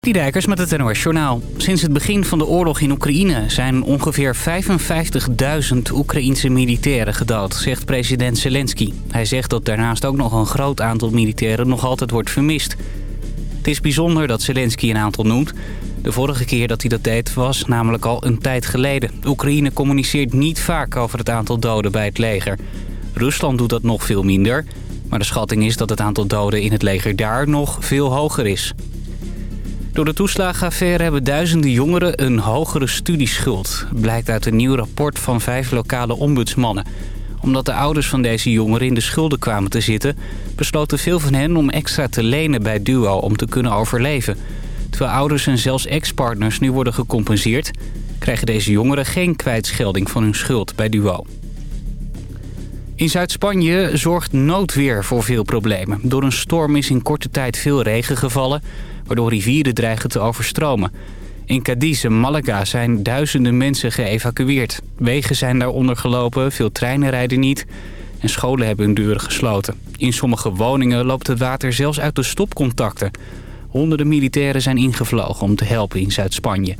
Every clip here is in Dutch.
Dijkers met het NOS Journaal. Sinds het begin van de oorlog in Oekraïne zijn ongeveer 55.000 Oekraïense militairen gedood, zegt president Zelensky. Hij zegt dat daarnaast ook nog een groot aantal militairen nog altijd wordt vermist. Het is bijzonder dat Zelensky een aantal noemt. De vorige keer dat hij dat deed was namelijk al een tijd geleden. Oekraïne communiceert niet vaak over het aantal doden bij het leger. Rusland doet dat nog veel minder, maar de schatting is dat het aantal doden in het leger daar nog veel hoger is. Door de toeslagenaffaire hebben duizenden jongeren een hogere studieschuld. Blijkt uit een nieuw rapport van vijf lokale ombudsmannen. Omdat de ouders van deze jongeren in de schulden kwamen te zitten... besloten veel van hen om extra te lenen bij DUO om te kunnen overleven. Terwijl ouders en zelfs ex-partners nu worden gecompenseerd... krijgen deze jongeren geen kwijtschelding van hun schuld bij DUO. In Zuid-Spanje zorgt noodweer voor veel problemen. Door een storm is in korte tijd veel regen gevallen waardoor rivieren dreigen te overstromen. In Cadiz en Malaga zijn duizenden mensen geëvacueerd. Wegen zijn daar ondergelopen, veel treinen rijden niet en scholen hebben hun deuren gesloten. In sommige woningen loopt het water zelfs uit de stopcontacten. Honderden militairen zijn ingevlogen om te helpen in Zuid-Spanje.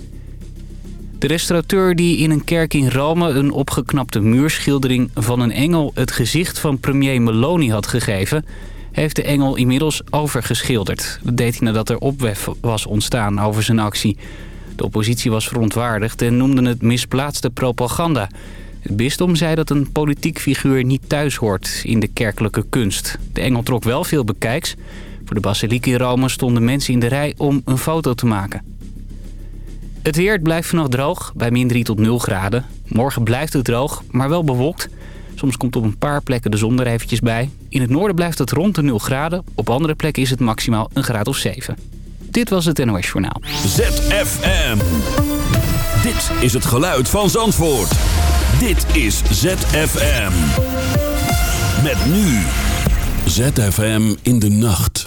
De restaurateur die in een kerk in Rome een opgeknapte muurschildering van een engel het gezicht van premier Meloni had gegeven heeft de engel inmiddels overgeschilderd. Dat deed hij nadat er opwef was ontstaan over zijn actie. De oppositie was verontwaardigd en noemde het misplaatste propaganda. Het bisdom zei dat een politiek figuur niet thuis hoort in de kerkelijke kunst. De engel trok wel veel bekijks. Voor de basiliek in Rome stonden mensen in de rij om een foto te maken. Het weer blijft vannacht droog, bij min 3 tot 0 graden. Morgen blijft het droog, maar wel bewolkt. Soms komt op een paar plekken de zon er eventjes bij. In het noorden blijft het rond de 0 graden. Op andere plekken is het maximaal een graad of 7. Dit was het NOS Journaal. ZFM. Dit is het geluid van Zandvoort. Dit is ZFM. Met nu. ZFM in de nacht.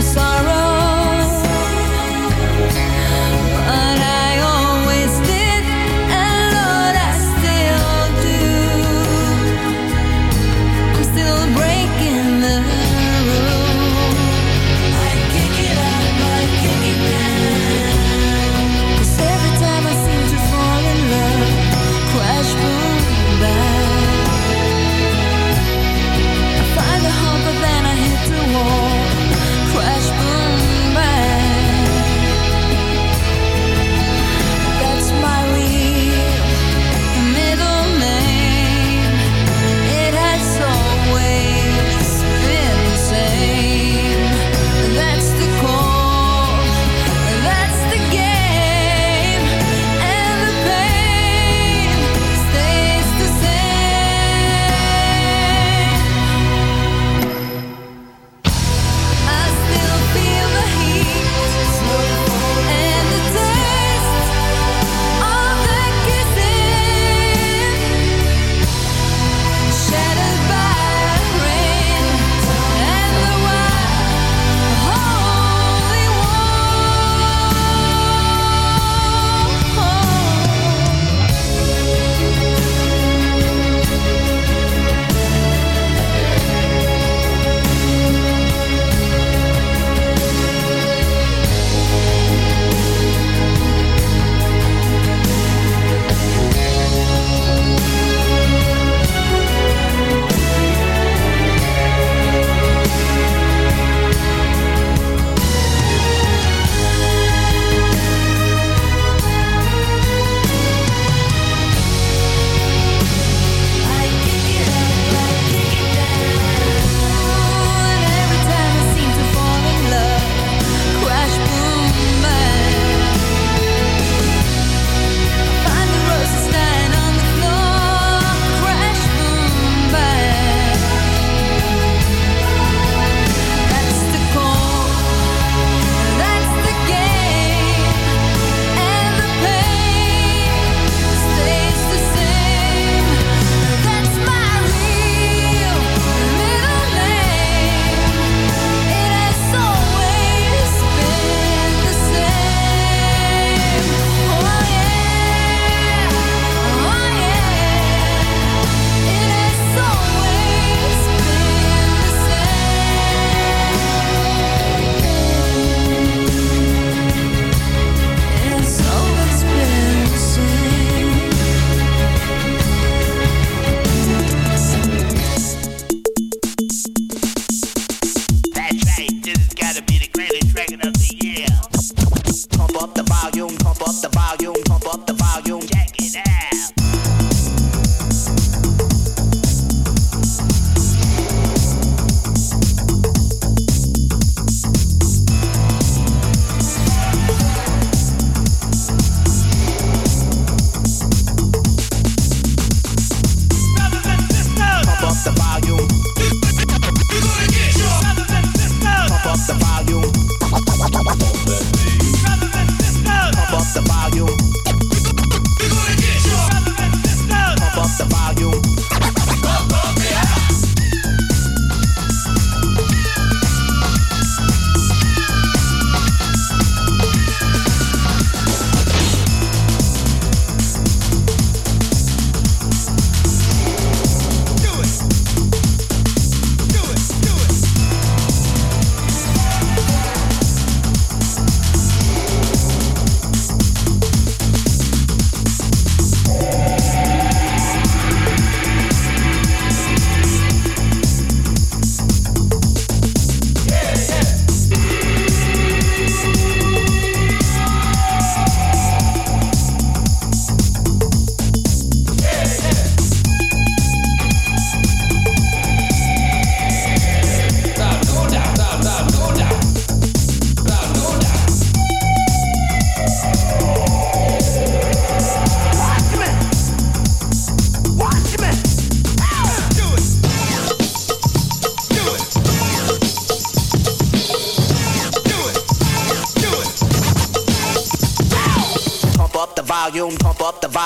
sorrow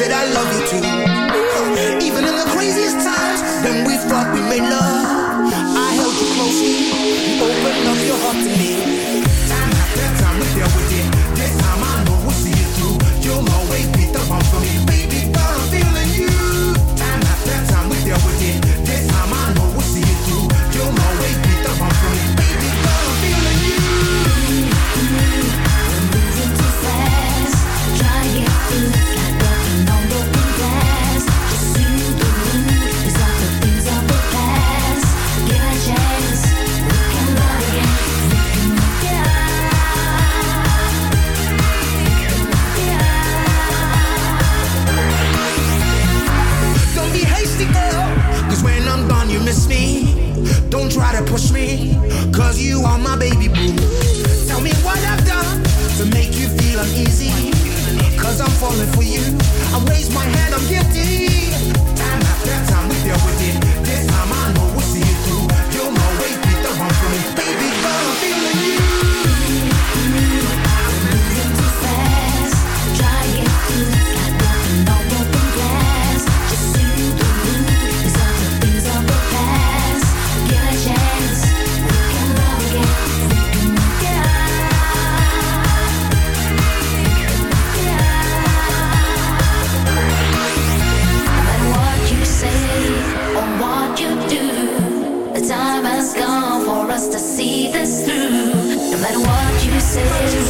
said I love you too. Even in the craziest times, then we fought, we made love. you are my baby boo. Tell me what I've done to make you feel uneasy. Cause I'm falling for you. I raise my head, I'm guilty. Time after time, we deal with it. This time I know. promises.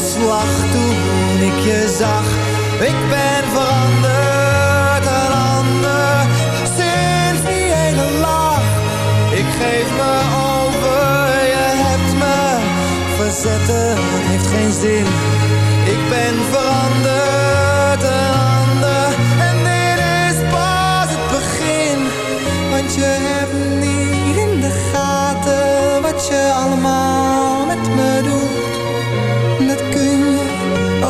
een slag toen ik je zag. Ik ben veranderd, een ander, sinds die ene lach. Ik geef me over, je hebt me verzetten, heeft geen zin. Ik ben veranderd,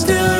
still